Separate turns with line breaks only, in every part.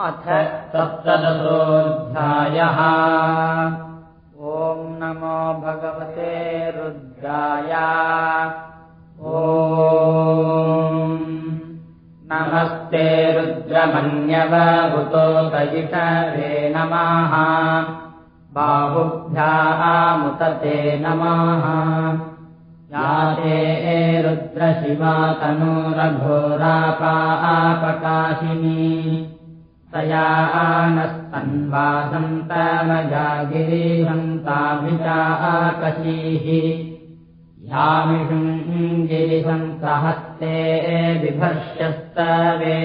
अथ सप्तदशोऽध्यायः। ॐ नमो भगवते रुद्राय। ओ नमस्ते रुद्रमन्यवभुतो सयिषवे नमः बाहुभ्यामुतते नमः। याते रुद्रशिवा तया नस्तन्वासन्तमजागिरिहन्ताभिचाकशीः यामिषुम् गिरिसन्तहस्ते बिभर्षस्तवे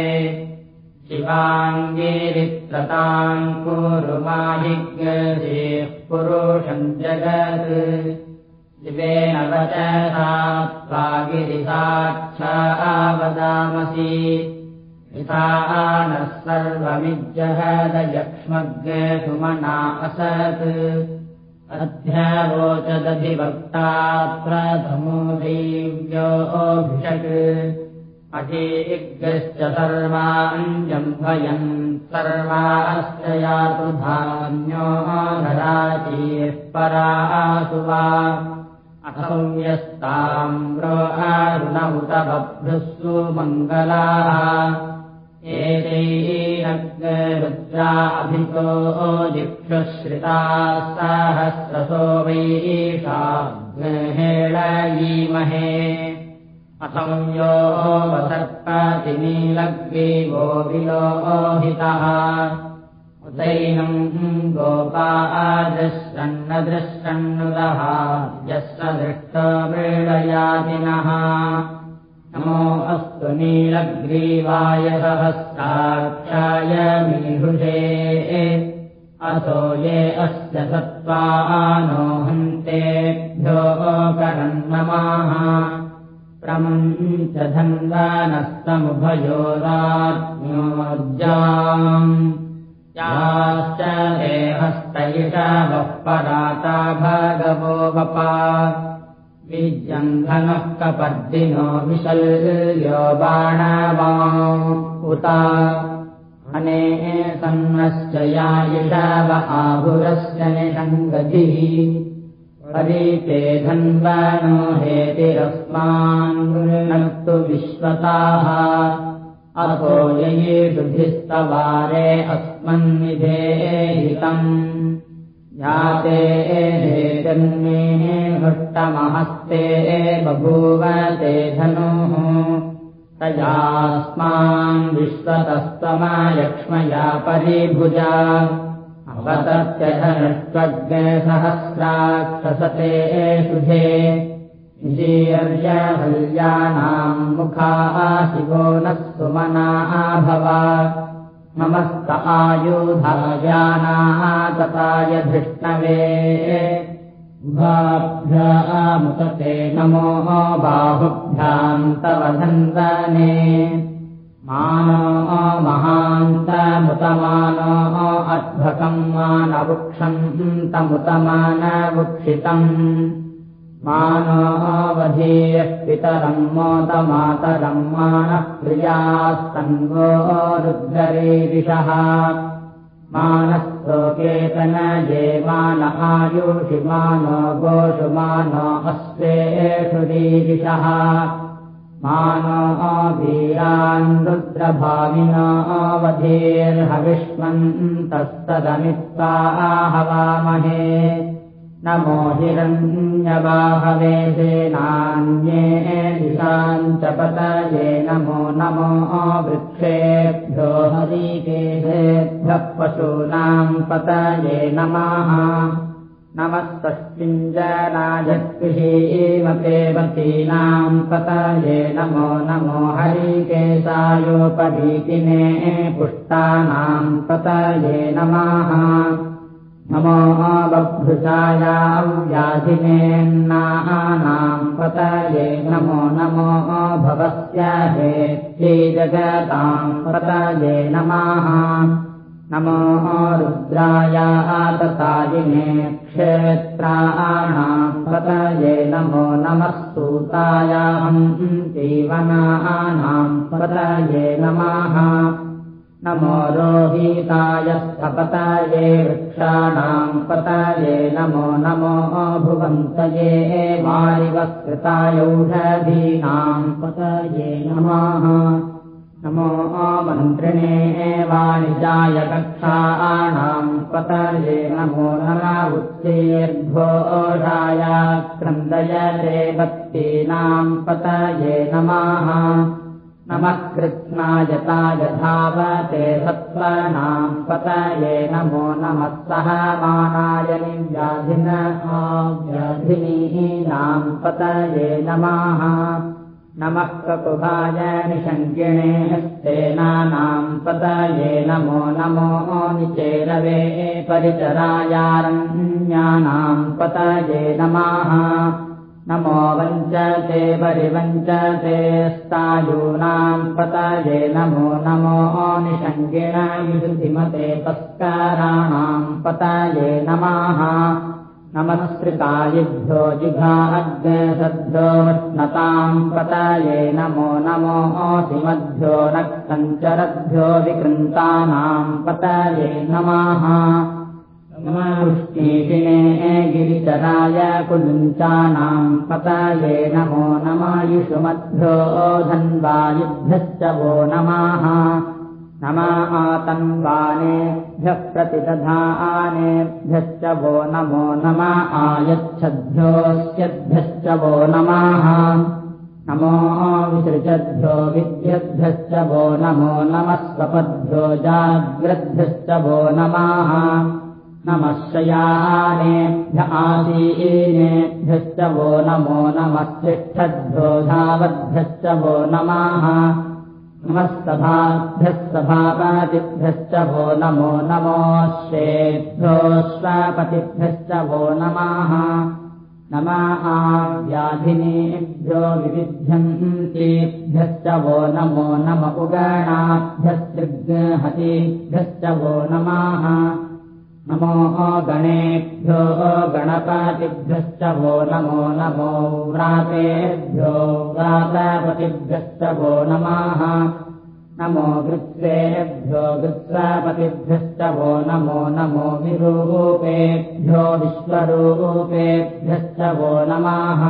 शिवाङ्गिरित्रताम् कुरुमाजिज्ञेः पुरुषम् जगत्। शिवेन वचसा त्वा गिरिसाक्षावदामसि। यथा नः सर्वमिज्जहदयक्ष्मग्ने सुमना असत्। अध्यवोचदधिवक्ता प्रथमो देव्योऽभिषक् अजीग्श्च सर्वाञ्जम्भयन् सर्वाश्च यातु धान्यो धराचीः परासु वा असंयस्ताम्रो अरुणमुत बभ्रुः एतैरग्रुद्राभितो दिक्षुश्रिताः सहस्रसो वैषा ग्रहेळयीमहे असंयो वसर्पतिनीलग्रीवो विलोहितः। उदैनम् गोपादृशन्नदृशन्नुदः यस्य दृष्टवेळयादिनः नमो अस्तु नीलग्रीवाय सहस्राक्षाय मीहुषे असो ये अस्य सत्त्वानो हन्तेभ्यो करन्नमाः। प्रमुञ्च धन्वानस्तमुभयोराज्ञोर्जाम् याश्च देहस्तैषवः पराता भगवो वपा विजन्धनः कपर्दिनो विशल्यो बाणवा। उता अने सन्नश्च यायिषव आहुरस्य निषङ्गतिः परीते धन्वनो हेतिरस्मान् विश्वताः। अथो ययेषुभिस्तवारे अस्मन्निधेहितम् याते जन्मे हृष्टमहस्ते बभूव ते धनुः तयास्मान् विश्वतस्तमायक्ष्मया परिभुजा। अवतत्यधनुष्वग्सहस्राक्षसते शुभे विजीर्यहल्यानाम् मुखाः शिवो नः सुमना भवा नमस्त आयुधायानाः तताय धृष्णवे। उभाभ्यामुतते नमो बाहुभ्याम् तव धन्वने मानो महान्तमुतमानो अध्वकम् मानवृक्षम् तमुतमानवुक्षितम् मानोऽवधीयः पितरम् मोदमातरम् मानः प्रियास्तन्वो रुद्गरीरिषः मानस्तोकेतन ये मान आयुषि मानो गोषु मानो अस्वेषु रीरिषः मानो वीरान् रुद्रभाविनो अवधीर्हविष्मन्तस्तदमित्वा हवामहे नमो हिरण्यबाहवे सेनान्ये दिशाम् च पतये नमो नमो वृक्षेभ्यो हरिकेशेभ्यः पशूनाम् पतये नमः। नमस्तस्मिञ्जनाजकृषीमतेवतीनाम् पतये नमो नमो हरिकेशायोपरीतिने पुष्टानाम् पतये नमः नमो बभ्रुषायाव्याधिनेन्नानाम् पतये नमो नमो भवस्य हेत्यै जगताम् पतये नमः। नमो रुद्रायाततायिने क्षेत्राणाम् पतये नमो नमः सूतायाहम् जीवनानाम् पतये नमः नमो रोहिताय स्थपताये वृक्षाणाम् पताये नमो नमो भुवन्तये वारिवस्कृतायौषधीनाम् पतये नमः। नमो मन्त्रिणे वाणिजाय कक्षाणाम् पतये नमो नम उत्तीर्घोषाय क्रन्दय देवत्तीनाम् पतये नमः नमः कृत्स्नायताय धावते सत्त्वानाम् पतये नमो नमः सह मानाय निव्याधिनीनाम् पतये नमः। नमः ककुभाय निषङ्गिणे हस्तेनानाम् पतये नमो नमो निचेरवे परिचरायारण्यानाम् पतये नमः नमो वञ्चते परिवञ्चते स्तायूनाम् पतये नमो नमो निषङ्गिण युधिमते तस्काराणाम् पतये नमः। नमस्कृतायुभ्यो जिघाग्सद्भ्यो नताम् पतये नमो नमो ओसिमद्भ्यो नक्तञ्चरद्भ्यो विकृन्तानाम् पतये नमः नमवृष्टिशिणे गिरिचराय कुलुञ्चानाम् पतये नमो नमायुषुमद्भ्यो धन्वायुभ्यश्च वो नमः। नमा आतन्वानेभ्यः प्रतिदधानेभ्यश्च वो नमो नम आयच्छद्भ्योऽस्यद्भ्यश्च वो नमः। नमो विसृजद्भ्यो विद्यद्भ्यश्च वो नमो नमः स्वपद्भ्यो जाग्रद्भ्यश्च वो नमः नमः आसीनेभ्यश्च वो नमो नमः धावद्भ्यश्च वो नमः नमः सभाभ्यः सभापतिभ्यश्च वो नमो नमोऽश्वेभ्यो स्वापतिभ्यश्च वो नमः नमा व्याधिनेभ्यो विविध्यन्तीभ्यश्च वो नमो नम उगणाभ्यस्तृग्हतीभ्यश्च वो नमः नमो गणेभ्यो गणपतिभ्यश्च वो नमो नमो व्रातेभ्यो व्रातपतिभ्यश्च वो नमः। नमो वृत्सेभ्यो वृत्सापतिभ्यश्च वो नमो नमो विरूपेभ्यो विश्वरूपेभ्यश्च वो नमः।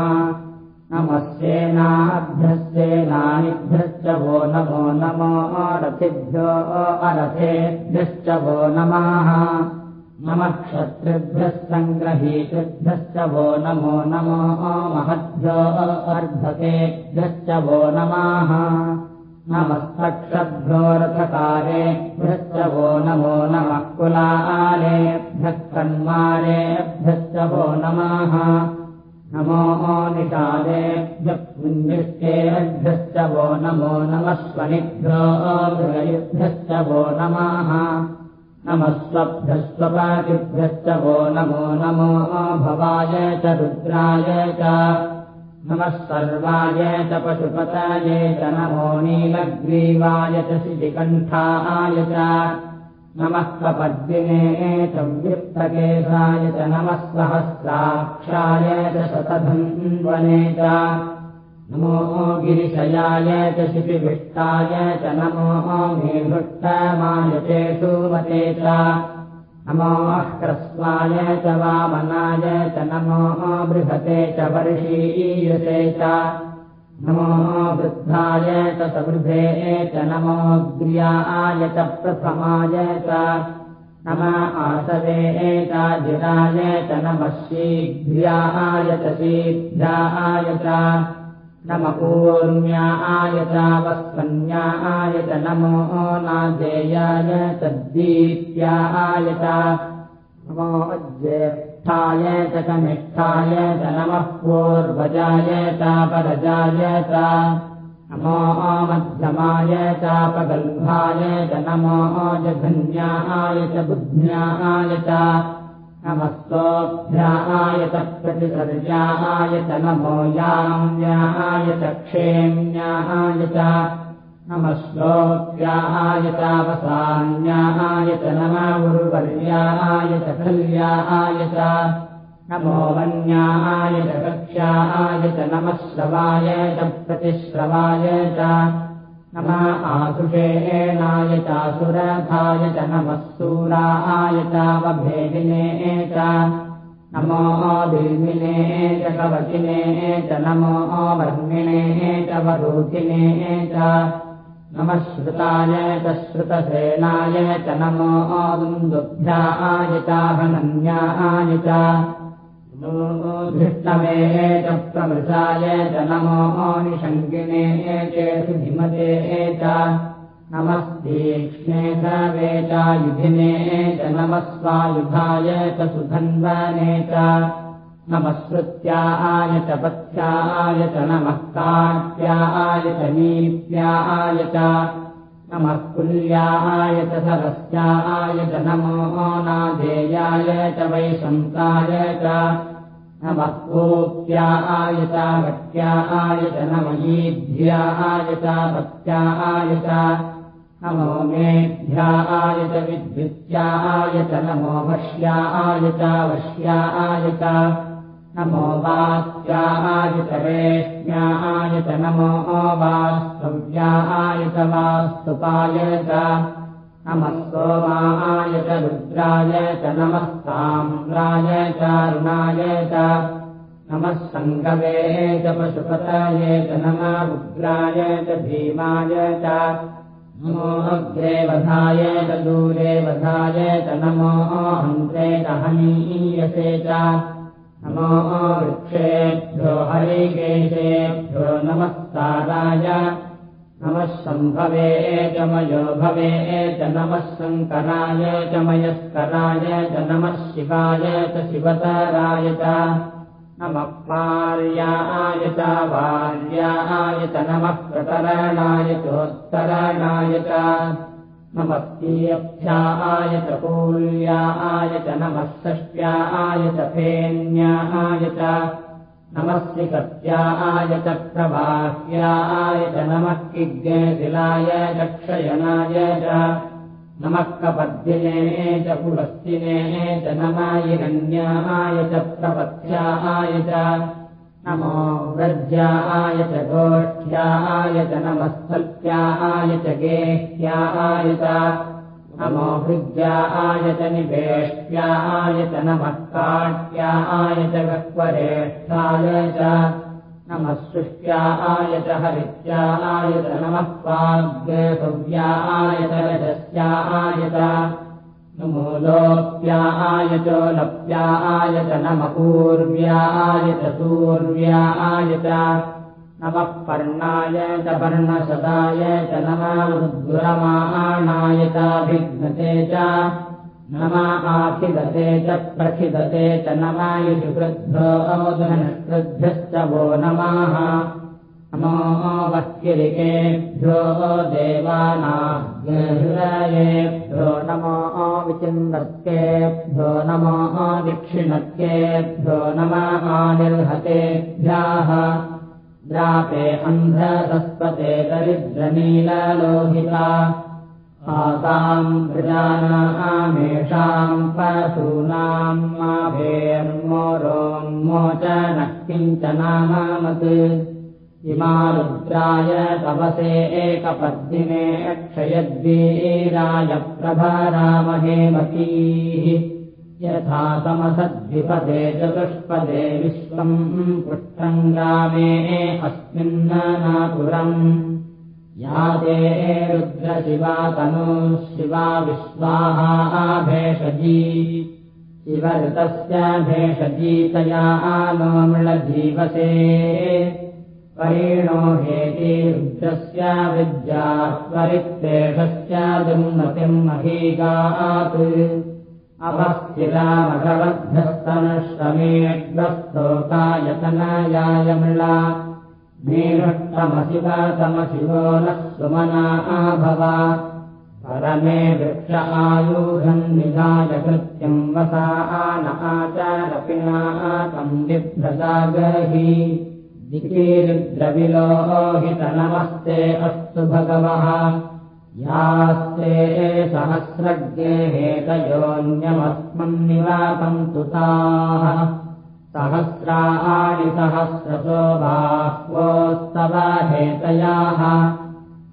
नमस्येनाभ्यस्येनानिभ्यश्च वो नमो नमो अरथिभ्यो अरथेभ्यश्च वो नमः नमः क्षत्रिभ्यः सङ्ग्रहीतृभ्यश्च वो नमो नमो महद्भ्यो अर्धकेभ्यश्च वो नमः। नमस्तक्षद्भ्यो रथकारेभ्यश्च वो नमो नमः कुलालेभ्यः कन्मालेभ्यश्च वो नमः। नमो निषादेभ्यः पुण्यश्चेभ्यश्च वो नमो नमः स्वनिभ्यो मृगयुभ्यश्च वो नमः नमः स्वभ्यस्वपातिभ्यश्च वो नमो नमो भवाय च रुद्राय च नमः सर्वाय च पशुपताय च नमो नीलग्रीवाय च शिशिकण्ठाय च नमः स्वपद्मिने च व्युक्तकेशाय च नमः सहस्राक्षाय च शतधन्वने च नमो गिरिशयाय च शिपिभिष्टाय च नमो मेभुष्टमाय चेषुमते च नमो ह्रस्वाय च वामनाय च नमो बृहते च वर्षीयसे च नमो वृद्धाय च सवृधे च नमो ग्र्याय च प्रथमाय च नम आसवे चाजिराय च नमः शीघ्र्याय च शीघ्राय च ऊर्म्याय चावस्कन्याय च नमो च दीप्याय च नमो ज्येष्ठाय च कनिष्ठाय च नमः पूर्वजाय च नमो मध्यमाय चापगल्भाय च नमो जघन्याय च प्रतिसर्याय च नमो याम्याय च क्षेम्याय च नमश्लोक्याय चावसान्याय च नमगुरुवर्याय च कल्याय च नमो वन्याय च कक्ष्याय च नमः श्रवाय च प्रतिश्रवाय च नम आसुषेणाय चासुरथाय च नमः सूराय चावभेदिने च नमो दिल्मिने च कवचिने च नमो वर्मिणे च वरूथिने च नमः श्रुताय च श्रुतसेनाय च नमो दुन्दुभ्याय चाहनन्याय च धृष्टवे च प्रमृषाय च नमो निशङ्किने चेषुधिमते च नमस्तीक्ष्णे सर्वे चायुधिने च नमः स्वायुधाय च सुधन्वने च नमस्कृत्याय च पथ्याय च नमः काट्याय च नीत्याय च नमः कुल्याय च सरस्याय च नमो नाधेयाय च वैशङ्काय च नमः कोप्याय च भट्याय च नमयीभ्याय च पत्याय च नमो मेभ्याय च विद्युत्याय च नमो वश्याय च वश्याय च नमो वात्याय च वेश्म्याय च नमो वास्तव्याय च वास्तुपाय च नमः सोमाय च रुद्राय च नमः साम्राय च रुणाय च नमः सङ्गवे च पशुपतये च नमः रुद्राय च भीमाय च नमो अग्रे वधाय च दूरे वधाय च नमो हन्त्रे च हनीयसे च नमो वृक्षेभ्यो हरिकेशेभ्यो नमः साराय नमः सम्भवे च मयो भवे च नमः शङ्कराय च मयस्कराय च नमः शिवाय च शिवतराय च नमः पार्याय च वार्याय च नमः प्रतरणाय चोत्तरणाय च नमस्तीयभ्याय च कूल्याय च नमः षष्ट्याय च फेन्याय च नमस्ति कत्याय च प्रवाह्याय च नमः किज्ञशिलाय च क्षयनाय च नमः कपद्दिने च पुलस्तिने च नमायिरन्याय च प्रपथ्याय च नमो व्रज्याय च गोष्ठ्याय च नमस्तल्प्याय च गेह्याय च नमो हृद्याय च निवेष्ट्याय च नमः काट्याय च। गह्वरेष्ठाय च नमः सृष्ट्याय च हरित्याय च नमः पाग्यसव्याय च रजस्याय च नमो लोप्याय च लप्याय च नमः पर्णाय च पर्णशदाय च नमोद्गुरमाणाय चाभिघ्नते च नमः आखिदते च प्रखिदते च नमायुषुकृद्भ्यो धनकृद्भ्यश्च वो नमः नमो वह्किरिकेभ्यो देवानाभ्यो नमो विचिन्वत्केभ्यो नमो दिक्षिणत्केभ्यो नमः निर्हतेभ्यः द्रापे अन्धसस्पते दरिद्रनीललोहिता। आताम् प्रजानामेषाम् पशूनाम् माभेर्मोरोन्मोचनः किञ्चनामत् इमा रुद्राय तपसे एकपद्दिने क्षयद्वीराय प्रभरामहेमतीः यथा तमसद्विपदे चतुष्पदे विश्वम् पुष्टङ्गामे अस्मिन्ननापुरम् या ते रुद्रशिवा तनूः शिवा विश्वाहा भेषजी। शिवऋतस्य भेषजीतया नो मृळजीवसे। परिणो हेति रुद्रस्य विद्या त्वरित्तेषस्य दुन्नतिम् महीगात् अभस्थिरामघवद्धस्तनश्रमेड्वस्तोकायतनायाय मृळा। मेरुष्टमशिवतमशिवो नः सुमना भव। परमे वृक्ष आयुधम् निधाय कृत्यम् वसा न आचारपिनाकम् बिभ्रदागहि दिकीरुद्रविलोहितनमस्ते अस्तु भगवः यास्ते सहस्रज्ञे हेतयोऽन्यमस्मन्निवाकम् तुताः। सहस्राणि सहस्रशो बाह्वोस्तव हेतयाः।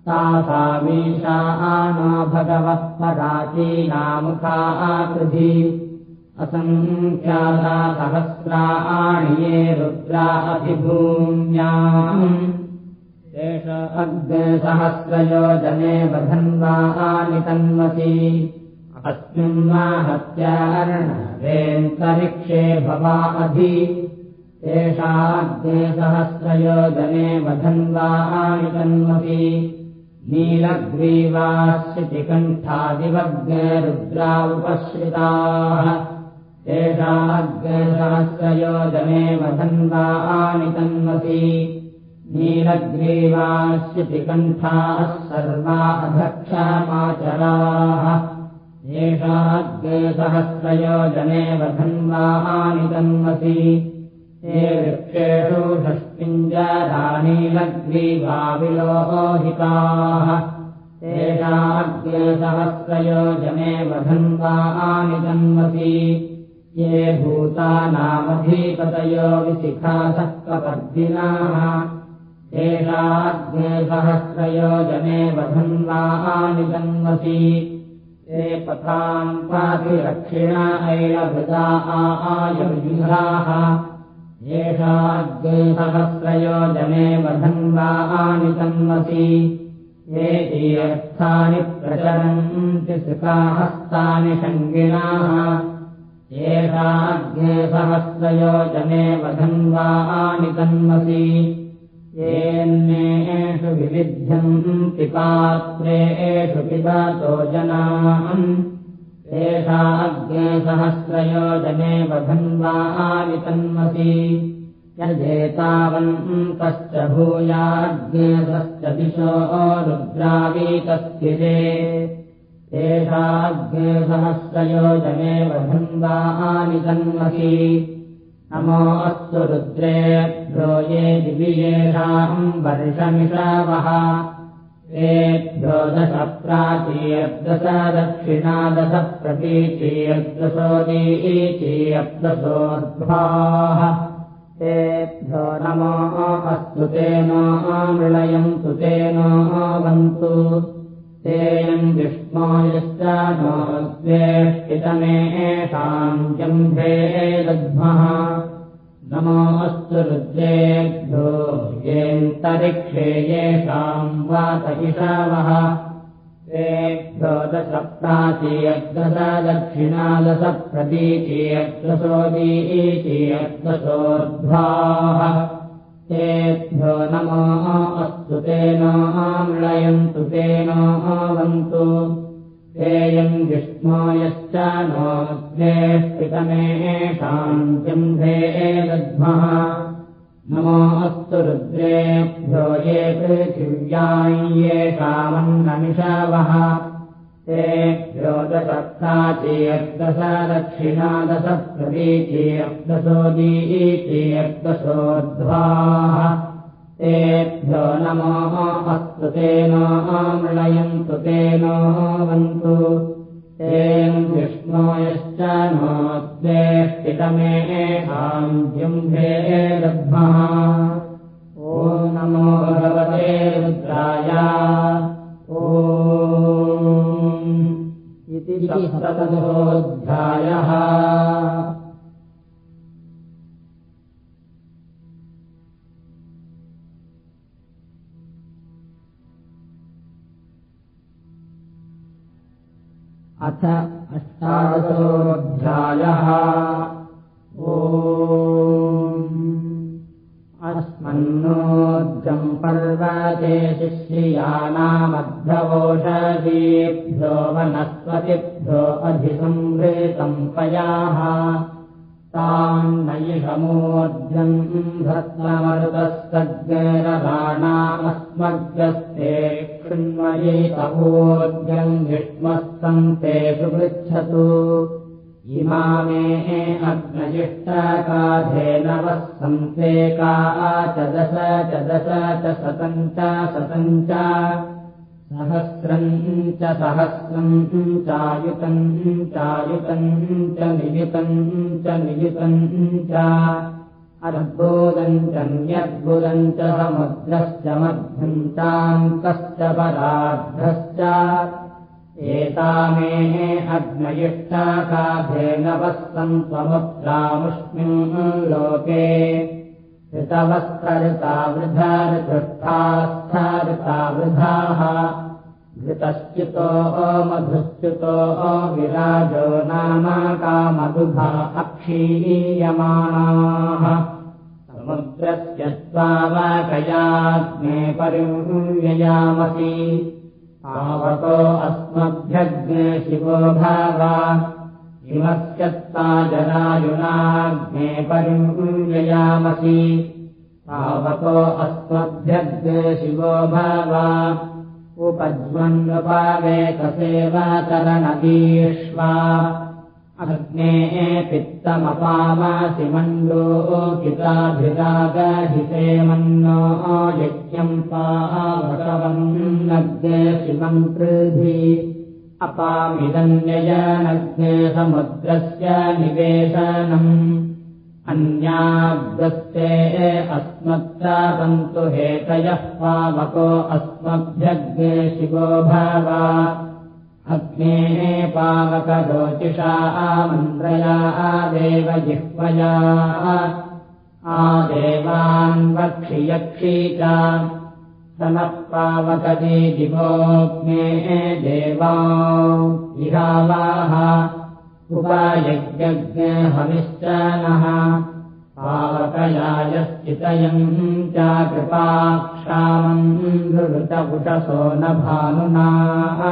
तासामीशा नो भगवः पराचीनामुखा आकृधि। असङ्ख्याता सहस्राणि ये रुद्रा अभिभूम्याम् एष अग्निसहस्रयोजने बधन्वानि तन्वसि। अस्मिन् माहत्यार्णवेन्तरिक्षे भवा अधि। एषाग्निसहस्रयोजने बधन्वानि तन्वसि। नीलग्रीवाश्चिकण्ठादिवग्निरुद्रा उपश्रिताः। एषाग्निसहस्रयोजने बधन्वानि तन्वसि नीलग्रीवाश्चिकण्ठाः सर्वा अधक्षमाचराः एषाग्सहस्रयोजने वधन्वानि तन्वसि ये वृक्षेषु षष्टिञ्जरानीलग्रीवाविलोहिताः एषाग्सहस्रयोजने वधन्वानि तन्वसि ये भूतानामधीपतयो विशिखासः कपर्दिनाः एषाग्सहस्रयोजने वधन्वानि तन्वसि ते पथाम् पातिरक्षिणा ऐलभृता आयुर्युधाः एषाग्सहस्रयोजने वधन्वानि तन्वसि ये तीर्थानि प्रचरन्ति सुखाहस्तानि शङ्गिनाः। एषाग्सहस्रयोजने वधन्वानि तन्वसि येन्येषु विविध्यन्ति पात्रेषु पिबतो जनाम् एषाग्सहस्रयोजने वधन्वानि तन्वसि यजेतावन्तश्च भूयाग्नेशश्च दिशो रुद्रावीतस्थिरे एषाग्सहस्रयोजने वधन्वानि तन्वसि नमो अस्तु रुद्रेभ्यो ये दिवियेषाम् वर्षमिषावः एभ्यो दश प्राचीयब्दश दक्षिणादश प्रतीचीयब्दशोदीचीयब्दशोर्ध्वाः तेभ्यो नमो अस्तु तेनो मृळयन्तु तेनो वन्तु तेयम् विष्णो यश्च नो द्वेष्टितमेषाम् जम्भे दध्मः नमोऽस्तु येऽन्तरिक्षे येषाम् वात इषावः तेभ्यो दक्षिणादश प्रतीचीयद्दशोदीचीयद्दशोर्ध्वाः तेभ्यो नमो अस्तु तेनो मृळयन्तु तेनो वन्तु तेयम् विष्णो यश्च नो जम्भे दध्मः नमो अस्तु रुद्रेभ्यो ये पृथिव्याम् येषामन्नमिषावः तेभ्यो दश प्राचीयद्दश दक्षिणादश प्रतीचीयद्दशोदीचीयद्दशोर्ध्वाः तेभ्यो नमो अस्तु वन्तु तेन विष्णो यश्च नो द्वेष्टितमेषाम् जम्भे दध्मः ॐ नमो सप्तदशोऽध्यायः अथ अष्टादशोऽध्यायः ओ अस्मन्नोज्जम् पर्वते शिश्रियानामध्वोषधीभ्यो वनस्पतिभ्यो अधिसंवृतम् पयाः तान्नयिषमोर्जम् भस्ममरुतस्तज्ञरराणामस्मग्रस्ते कृण्वयितवोर्जम् विष्मस्तन्ते सुपृच्छतु। इमा मे अग्नजिष्टाकाधेन वः सन्ते का च दश च दश च शतम् च शतम् च सहस्रम् च सहस्रम् चायुतम् चायुतम् च नियुतम् च नियुतम् च अर्बोदम् च न्यद्बुदम् च समुद्रश्च मध्यन्तान्तश्च परार्धश्च एतामे अग्नयिष्टाकाभेन वस्तम् त्वमुत्रामुष्मिन् लोके ऋतवस्तऋता वृथा ऋतृष्ठास्था वृथाः नाम कामदुभा अक्षीयमाणाः समुद्रस्य त्वावाकयाग्ने परिव्ययामसि। पावको अस्मभ्यग्ने शिवो भावा हिमस्यत्ता जनायुनाग्ने परिव्ययामसि पावको अस्मभ्यग्ने शिवो भावा। उपज्वन्नुपावेतसेवातरनदीष्वा अग्ने पित्तमपामासि मण्डो किताभिरागहिते मन्नो यज्ञम् पावकवन्नग्ने शिवन्त्रिधि अपामिदन्ययनग्ने समुद्रस्य निवेशनम् अन्याग्रस्ते अस्मत्तापन्तु हेतयः पावको अस्मभ्यग्ने शिवो भावा। अग्ने पावकरोचिषा आमन्त्रया आदेव जिह्वया नः पावकदी दिवोऽग्ने देवा इहावाः उपायज्ञज्ञ हविश्च नः पावकयायश्चितयम् च कृपाक्षामम् धृतपुषसो न भानुनाः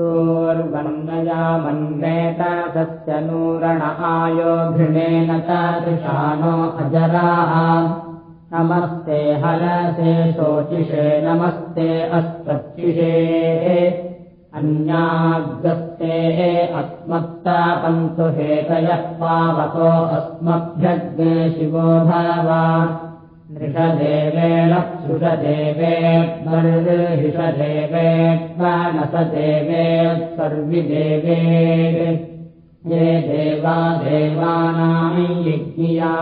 तोर्वन्नया मन्वेत तस्य नूरण आयो घृणेन तादृशानो अजराः नमस्ते हरसे शोचिषे नमस्ते अस्त्वचिषे अन्याग्रस्ते अस्मत्तापन्तु हेतयः पावको अस्मभ्यग्ने शिवो भावा नृषदेवेण सुषदेवेष्मर्हिषदेवेत्मानसदेवे सर्विदेवे ये देवा देवानाम् यज्ञिया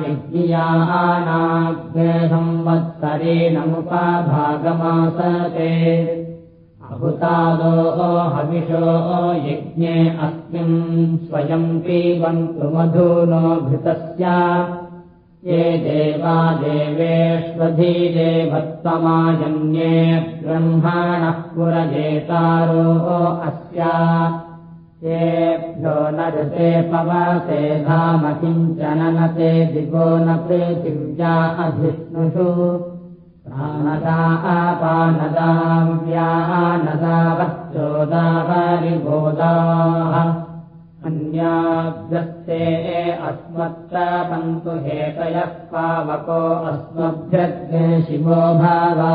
यज्ञियानाग्ने संवत्सरेणमुपाभागमासते अभुतादो हविषो यज्ञे अस्मिन् स्वयम् पीबन्तु मधूनो घृतस्य। ये देवा देवेष्वधीदेवत्वमाजन्ये ब्रह्माणः पुरजेतारो अस्या येभ्यो न ऋते पवसे धाम किञ्चन न ते दिवो न पृथिव्या अधिष्णुषु प्राणदा आपानदाव्यानदावच्चोदावरिबोधाः अन्याग्रस्ते अस्मत्तापन्तु हेतयः पावको अस्मभ्यग्ने शिवो भावा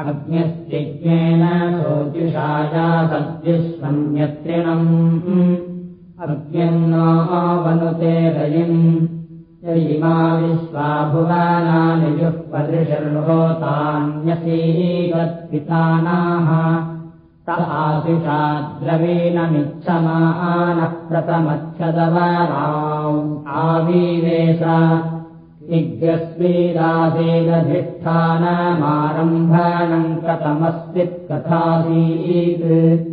अग्न्यस्तिज्ञेन शोचिषाया सद्विश्वन्यत्रिणम् अग्न्यन्नो वनुते रयिम् इमा विश्वाभुवानानि जुःपदृशर्होतान्यसीवत्पितानाः त आशिषाद्रवीणमिच्छमानः प्रथमच्छदवाराम् आवीवेश इग्रस्वीरासेदधिष्ठानमारम्भाणम् कथमस्वित्कथासीत्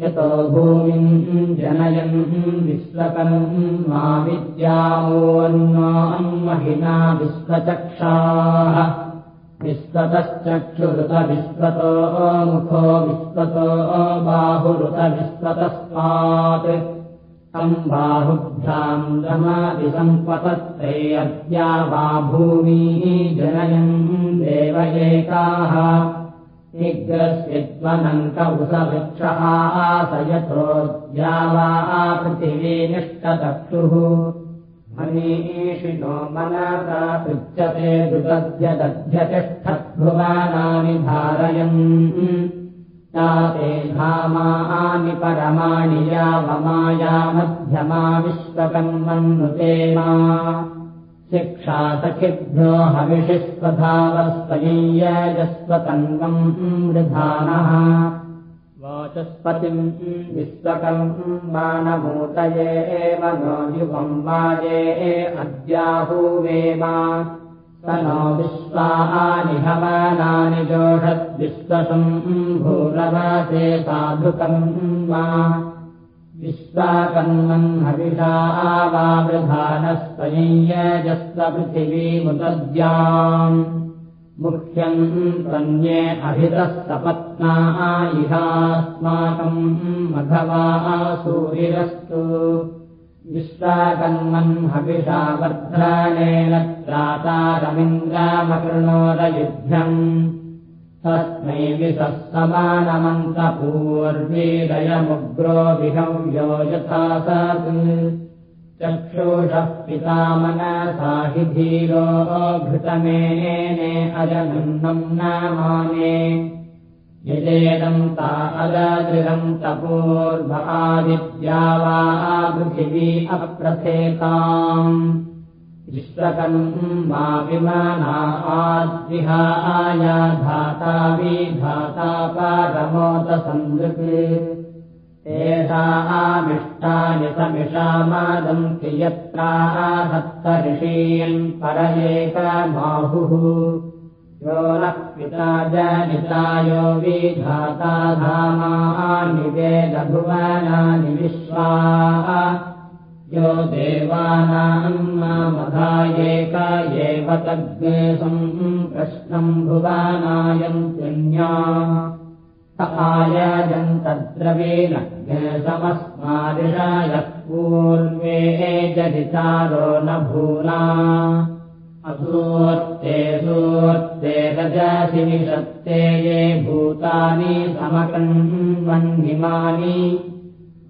यतो भूमिम् जनयन् विश्वकम् मा विद्यामोऽन्वान्महिना विश्वचक्षाः। विश्वतश्चक्षुरुत विश्वतो मुखो विश्वतो बाहुरुत विश्वतस्मात् तम् बाहुभ्याम् रमादिसम्पतत्ते अद्या वा भूमिः जनयन् देव एकाः निग्रस्यत्वनङ्क उसवृक्षः आसयतोद्या वा पृथिवीनिष्टचक्षुः मनीषिणो मनसा पृच्छते दुदध्यदध्यतिष्ठद्भुवानानि धारयन् ताते धामानि परमाणि यावमाया मध्यमा विश्वकन्मन्नुते मा। शिक्षा सखिभ्यो हविषिस्वधावस्त्वयीयजस्वतन्वम् मृधानः। वाचस्पतिम् विश्वकम् मानमूतये एव नो युगम् वाजे अद्याहूवेम स नो विश्वानि हवनानि जोषद्विश्वसम् भूरवासे साधुकम् वा। विश्वाकन्नम् हविषा आवावृधानस्त्वय्यजस्वपृथिवीमुदद्याम् मुख्यम् त्वन्ये अभितः सपत्ना इहास्माकम् मघवा सूरिरस्तु विश्वाकन्मन् हविषा वर्धनेन त्रातारमिन्द्रामकृणोदयुध्यम् तस्मै विशः समानमन्तपूर्वीदयमुग्रो विहव्यो यथा सत् चक्षुषः पितामनसाहि धीरो घृतमेने अजनन्नम् नामाने यजेदम् ता तपूर्वादिद्या वा पृथिवी अप्रथेताम्। विश्वकम् मा विमाना आद्विहाया धाता विधाता पारमोदसन्दृक् एषा आमिष्टानि समिषामादन्ति यत्राहत्तऋषीयम् परयेकमाहुः यो नः पिता जनितायो विधाता धामानि वेदभुवनानि विश्वा। यो देवानाम् मधायेका एव तग्सम् कृष्णम् भुवानायन्त्यन्या स आयजन्तद्रवीणमस्मादिषायः पूर्वे जरितारो न भूना ये भूतानि समकण्वह्निमानि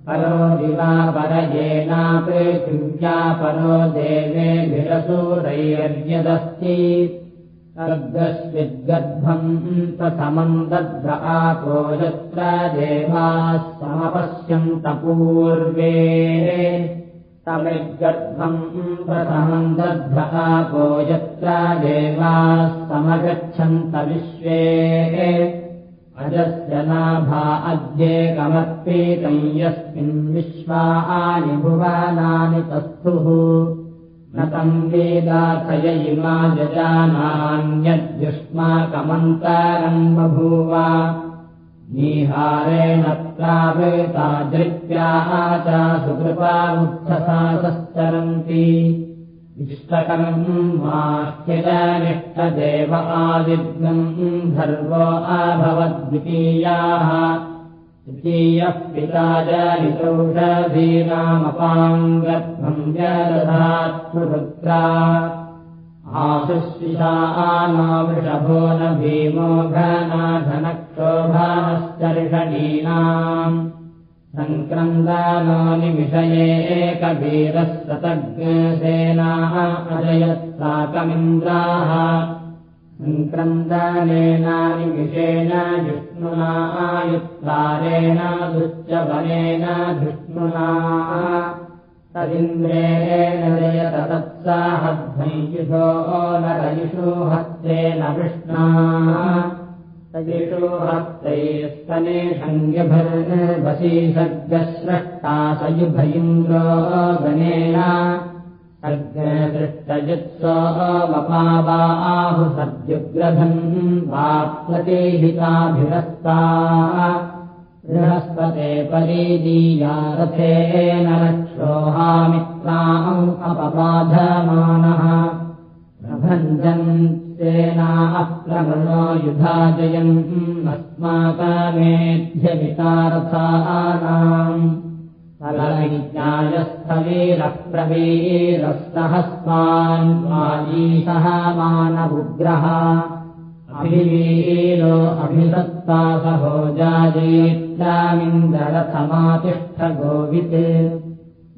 परो दिवा परयेना पृथिव्या परो देवेभिरसूरैर्यदस्ति। सर्गस्विद्गर्भम् प्रथमम् दद्ध आपो यत्र देवाः समपश्यन्त पूर्वे तमिद्गर्भम् प्रथमम् आपो यत्र देवाः समगच्छन्त विश्वे अजस्य नाभा अद्येकमर्पेतम् यस्मिन् विश्वानि भुवनानि तस्थुः न तम् वेदाथय इमा यजानान्यद्युष्माकमन्तरम् बभूव निहारेण प्रावृता दृत्याः च सुकृपामुत्थसासश्चरन्ति। इष्टकम् माह्यजनिष्टदेव आदिग्नम् धर्वो अभवद्वितीयाः। तृतीयः पिता जनितौषधीनामपाङ्गत्वम् जदधात्पुरुत्रा आशुशिषा नो वृषभो न भीमो घनाघनक्षोभानश्चर्षणीनाम् सङ्क्रन्दानानि विषये एकवीरः सतज्ञसेनाः अजयत्साकमिन्द्राः सङ्क्रन्दनेनानि विषेण जिष्णुना आयुत्सारेण दुश्चबलेन धृष्णुना। तदिन्द्रेण जयत तत्साहध्वैयुषो नरयिषु हस्तेन विष्णा सजिषो हस्तैस्तने सङ्ग्यभर्वशी सर्गस्रष्टा सयुभयिन्द्रो गणेन सर्गदृष्टजित्सोमपावा आहु सद्युग्रधन् वाप्लतेहिताभिरस्ता बृहस्पते परीदीया रथेन रक्षोहामित्राम् अपबाधमानः प्रभञ्जन् अप्रमृणो युधाजयन् अस्माकमेध्यवितारथानाम् प्रवीरस्तहस्मान् माजीसः मानवुग्रह अभिवीरो अभिदत्ता सहोजाजेत्रामिन्द्ररथमातिष्ठ गोवित्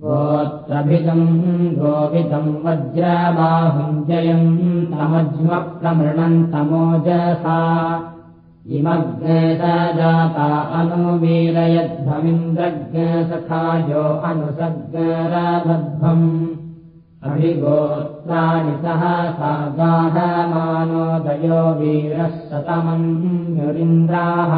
गोत्रभिदम् गोविदम् वज्रबाहुम् जयम् तमज्मप्रमृणन्तमोजसा। इमग्ने स जाता अनुवीरयध्वमिन्द्रज्ञसखायो अनुसग्रभध्वम् अभिगोत्राणि सह सा गाढमानोदयो वीरः शतमम् युरिन्द्राः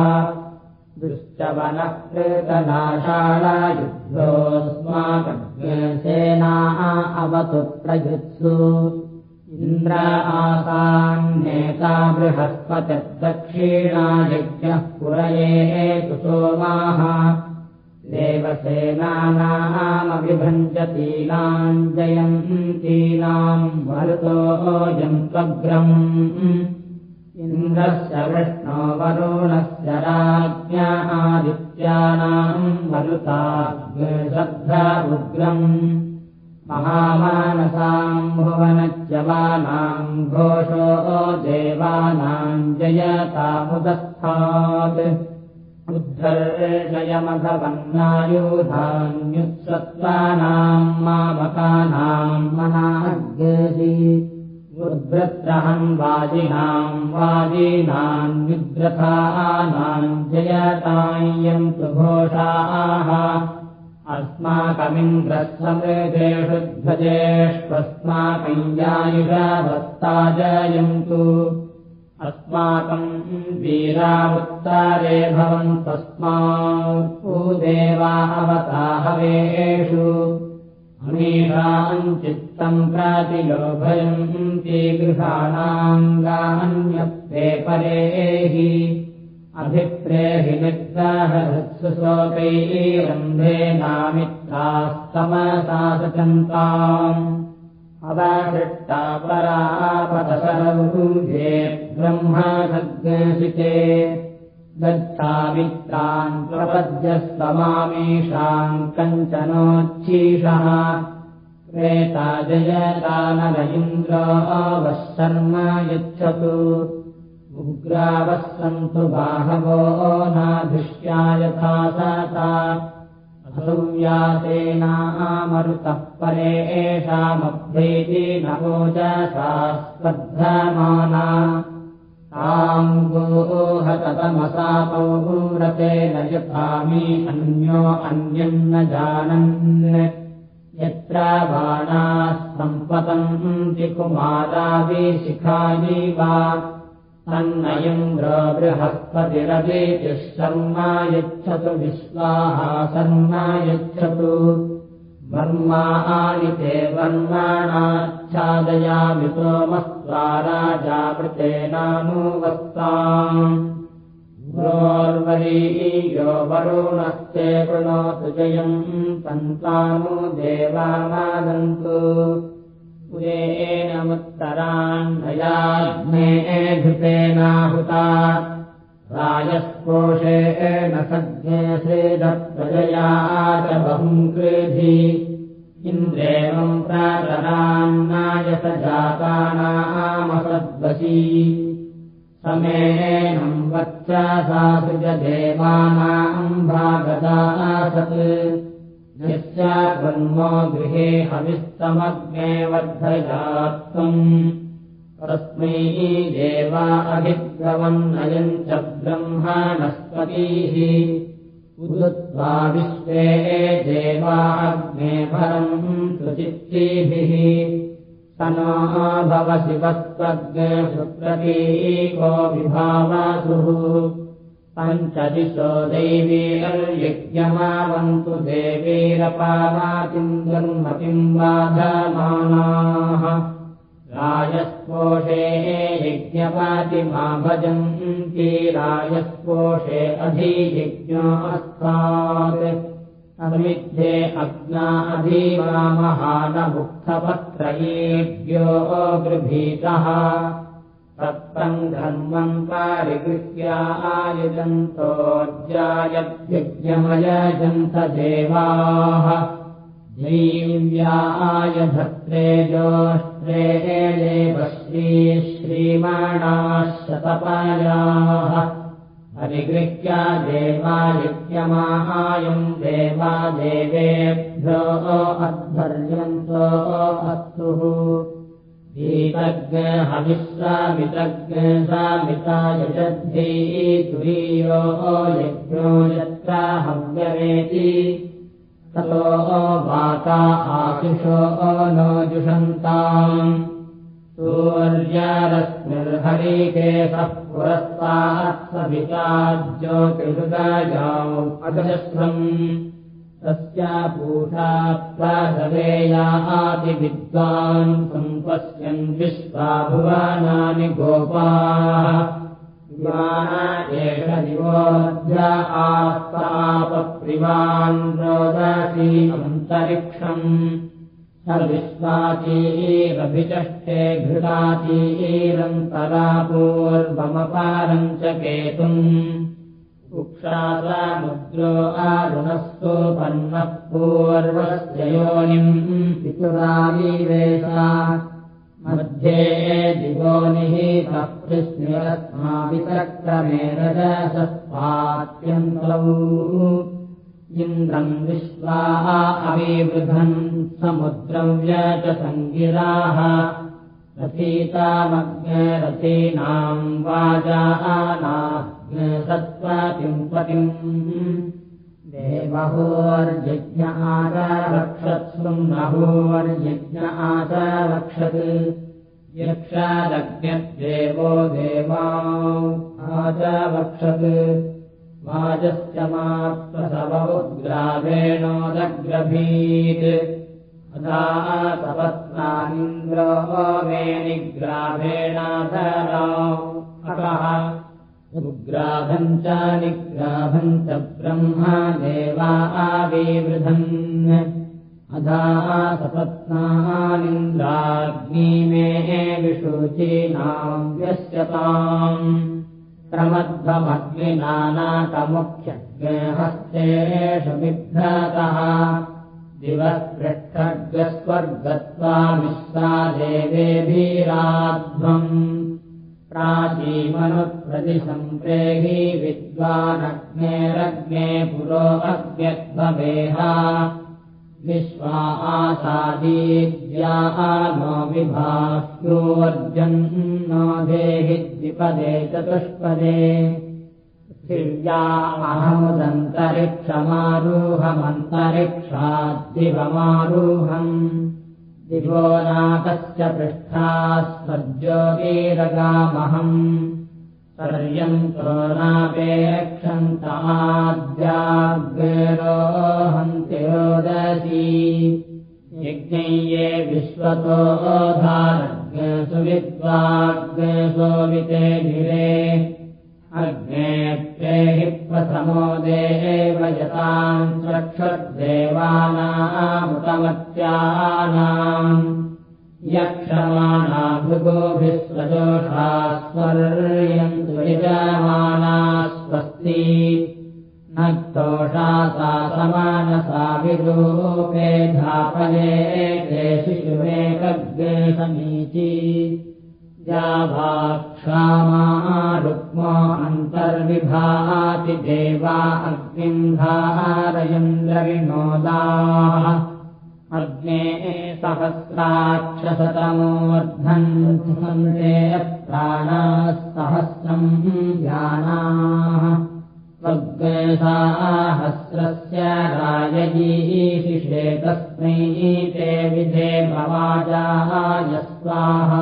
दुश्चवनः कृतनाशालायुद्धोऽस्माकसेना अवतु प्रयुत्सु इन्द्र आसान्नेता बृहस्पतिर्दक्षिणायज्ञः पुरये तु सोमाः देवसेनानामभिभञ्जतीनाम् जयन्तीनाम् मरुतोऽयन्त्वग्रम् इन्द्रस्य विष्णो वरुणस्य राज्ञा आदित्यानाम् उग्रम् महामानसाम् भुवनच्यवानाम् घोषो देवानाम् जयतामुदस्थात्। उद्धर्षयमघवन्नायुधान्युत्सत्त्वानाम् मामकानाम् मनाग्यसि उद्वृत्रहम् वाजिनाम् वाजीनाम् विद्रथानाम् जयतायम् घोषाः अस्माकमिन्द्रस्वमृगेषु ध्वजेष्वस्माकञ्जायुषावत्ता जयन्तु अस्माकम् वीरावुत्तारे भवन्तस्मादेवावताहवेषु अमीषाम् चित्तम् प्रातिलोभयन्ति गृहाणाङ्गान्यप्ते परेहि। अभिप्रेहि निर्गाहृत्सु शोकैरन्धेनामित्रास्तमसासचन्ताम् अवादृष्टा परापदसरभूजे ब्रह्मसद्गसिते गच्छामित्रान् प्रपद्यस्तमामेषाम् कञ्चनोच्छीषः। प्रेता जयतानरयिन्द्रो अवः शर्म यच्छतु। उग्रावः सन्तु बाहवो साता। असौव्यासेनामरुतः परे एषामभ्येति नवोजसा स्पर्धमाना ताम् गोहततमसापौ गूरते न यथामि अन्यो अन्यम् न जानन्। यत्र बाणाः सम्पतन्ति कुमाराभिशिखायि वा तन्नयन्द्रो बृहस्पतिरवेति शर्मा यच्छतु विश्वाहा शर्मा यच्छतु। वर्माणि ते वर्माणाच्छादयामि सोमस्त्वा राजावृतेनानुवस्ताम् गुरोर्वरीयो वरुणस्ते कृणोतु जयम् सन्तानु देवानादन्तु। पुरेणमुत्तरान्नयाघृतेनाहुता राजस्पोषेण सज्ञे श्रीदत्तजया च बहुम् कृधि इन्द्रेवम् प्रातरान्नायस जातानामसद्वशी। समेनम् वच्चा सा सृजदेवानाम् भागदासत् यस्यान्मो गृहे हविस्तमग्ने वर्धयात्वम् परस्मै देवा अभिद्रवन्नयम् च ब्रह्माणस्पतीः उदुत्वा विश्वे देवाग्ने भरम् सुचित्तीभिः स भव शिवस्त्वग्ने सुप्रतीको विभावासुः पञ्चदिशो दैवीरर्यज्ञमावन्तु देवीरपामातिम् जन्मतिम् बाधमानाः राजस्पोषे यज्ञपातिमा भजन्ति राजस्पोषे अधियज्ञोऽस्तात् अमिध्ये अग्ना अधीमामहानमुक्थपत्रयेभ्यो गृभीतः तत्तम् धर्मम् पारिगृह्यायजन्तोऽज्यायभ्यज्ञमयजन्त देवाः दैव्याय धत्रे जोष्ट्रे देव श्रीश्रीमाणाः शतपायाः। परिगृह्या देवायज्ञमाहायम् देवा देवेभ्यो अध्वर्यन्तो अस्तुः। यजद्धीतुरीयो यज्ञो यत्राहव्यवेति ततो वाता आशिषो नो जुषन्ताम्। सूर्यारश्मिर्हरिकेशः पुरस्तात् सविता ज्योतिहृदयाौ अजस्रम्। तस्या पूषा प्रासवेयातिविद्वान् सम्पश्यन् विश्वा भुवानानि गोपाः एष आस्तापप्रिवान् रोदसी अन्तरिक्षम्। विश्वाचीरभिचष्टे घृताचीरन्तरापूर्वमपारम् च केतुम्। उक्षासामुद्रो आरुणस्तोपन्नः पूर्वस्य योनिम् मध्ये तप्स्मिरत्मावितक्रमे रजसत्पात्यन्तौ इन्द्रम् विश्वाः अविवृधन् समुद्रव्य च सङ्गिराः रथीतामग्नरथीनाम् वाजानाग्नसत्त्वतिम्पतिम् देवहोर्यज्ञ आचरक्षत्सुम् नहोर्यज्ञ आचरक्षत् यक्षादग्न्यदेवो देवा आचवक्षत् वाजस्य मात्मसवुग्रावेणोदग्रभीत् अदा सपत्नानिन्द्रो मे निग्राभेणाधराः उग्राभम् च निग्राभम् च ब्रह्मा देवा आविवृधन्। अधा सपत्नानिन्द्राग्नी मे विशुचीनाम् व्यस्यताम् प्रमध्वमग्निनानाकमुख्यज्ञहस्तेषु बिभ्रतः। दिवःपृष्ठज्ञस्वर्गत्वा विश्वा देवेभिराध्वम् प्राचीमनुप्रतिसम्प्रेहि विद्वानग्नेरग्ने पुरो अग्न्यध्वमेहा विश्वा आसादीद्या नो विभाह्योर्जन् नो देहि द्विपदे चतुष्पदे। पृथिव्या अहमुदन्तरिक्षमारूहमन्तरिक्षाद्दिवमारूहम् दिवो नाकस्य पृष्ठाः स्वर्जोगीरगामहम् पर्यन्तो यज्ञये विश्वतो धारज्ञसु विद्वाग्सोविते गिरे अग्ने प्रेहि प्रथमो देव यताम् चक्षुर्देवानामुतमत्यानाम्। यक्षमाणा भृगोभिः स्वजोषा स्वर्यन्तु यजमाना स्वस्ति न तोषा सा समानसा विरूपे धापये ते शिशुमेकग्ने समीची भाक्षामा रुक्मो अन्तर्विभाति देवा अग्निन्धारयन्द्रविनोदाः अग्ने सहस्राक्षशतमोऽर्धन् सन्ते प्राणाः सहस्रम् ज्ञानाः स्वग्साहस्रस्य रायजीशिषे तस्मै ते विधे भवाजाय स्वाहा।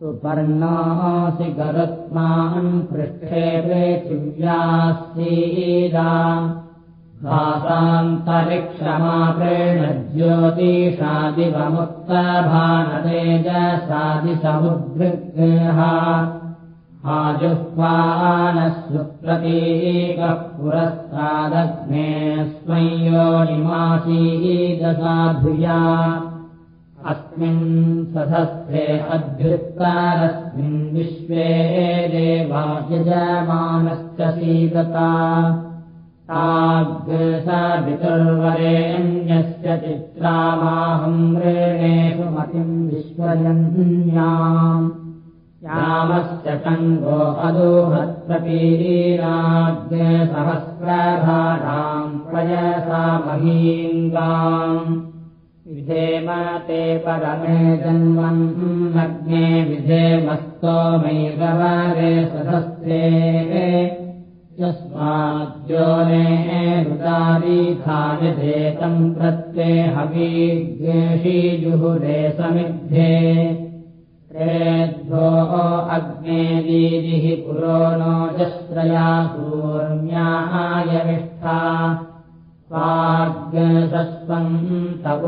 सुपर्णोऽसि गरुत्मान् पृष्ठे पृथिव्यास्तीरा भासान्तरिक्षमाप्रेण ज्योतिषादिवमुक्तभानतेजसादिसमुद्रग्हा आजुह्वानः सुप्रतीकः पुरस्तादग्ने स्वयोनिमासीदसाधुया अस्मिन् सधस्थे अध्युत्तरस्मिन् विश्वे देवा यजमानश्च सीदता। ताग्सवितुर्वरेण्यस्य चित्रामाहम् ऋणेषु मतिम् विश्वजन्याम् श्यामस्य कण्डो अदोहत्प्रपीराग्सहस्रभाराम् प्रयसा महीङ्गाम् विधेम ते परमे जन्मन् अग्ने विधेमस्तोमैरवरे सधस्ते यस्माद्योने हृदारीथायधेतम् प्रत्येहवीग्षीजुहुरे समिद्धे त्रेभ्यो अग्ने दीदिः पुरो नो जस्त्रया कूर्म्यायविष्ठा स्वाग्सस्वम्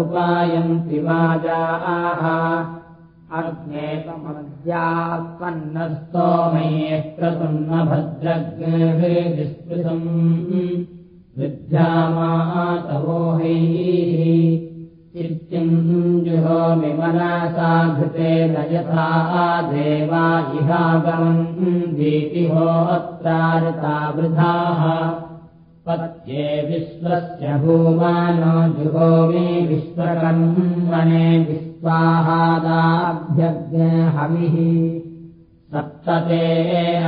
उपायन्ति वाजाः। अग्नेकमद्यात्पन्नस्तोमये क्रतुम् न भद्रग्निस्पृतम् विद्यामातवोहैः चित्तिम् जुहोमि घृते न यथा देवा इहागमम् दीतिहोऽत्रारिता वृथाः पत्ये विश्वस्य भूमानो जुहोमि विश्वकर्मणे विश्वाहादाभ्यग्हविः सप्तते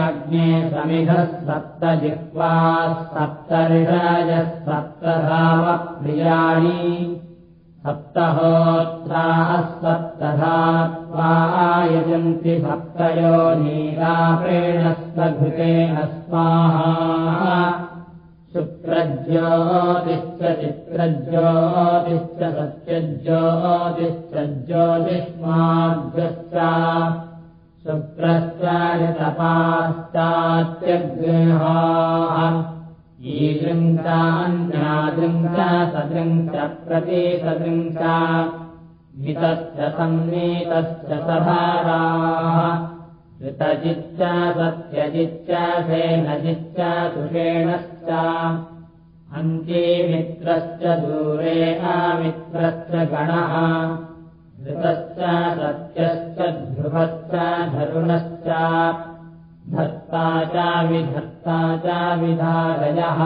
अग्ने समिधः सप्तजिह्वाः सप्तर्षयः सप्तधावप्रियाणि सप्तहोत्राः सप्तधात्वा यजन्ति सप्तयो नीरापेण स्वघृतेन स्वाहा। शुक्रज्योतिश्च चित्रज्योतिश्च सत्यज्योतिश्च ज्योतिष्मार्गश्च शुक्रश्च ऋतपाश्चात्यग्रहाः ईदृङ्कान्यादृङ्क सदृङ्क प्रतीसदृङ्क वितश्च सभाराः ऋतजिच्च सत्यजिच्च सेनजिच्च सुषेणश्च अन्त्येमित्रश्च दूरे आमित्रश्च गणः ऋतश्च सत्यश्च ध्रुवश्च धरुणश्च धत्ता च विधत्ता च विधारयः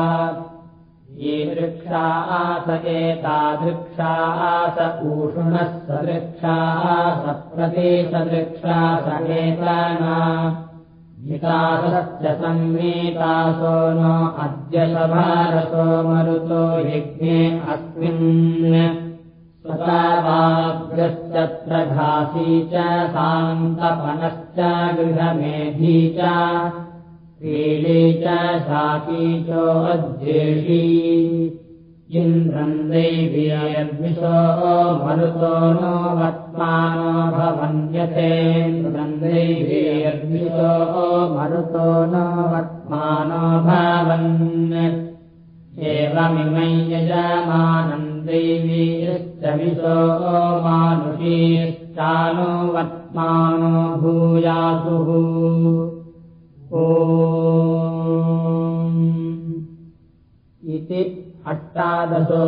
ईदृक्षास एतादृक्षास ऊषुणः सदृक्षास प्रतीसदृक्षा सकेतना विकासश्च संवेतासो नो अद्य सभारसो मरुतो यज्ञे अस्मिन्। स्वतावाग्रश्च प्रघासी च सान्तपनश्च गृहमेधी च क्रीडी च शाकी चोज्येषी इन्द्रम् दैवीयर्विशो मरुतो नो वत्मानो भवन्यथेन्द्रम् दैवीयर्विशो मरुतो नो वत्मानो भवन्। एवमिमै यजमानम् दैवीयश्च विशो मानुषीश्चानो वत्मानो भूयासुः इति अष्टादशोऽध्यायः